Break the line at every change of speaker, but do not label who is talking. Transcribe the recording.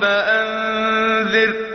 فأنذر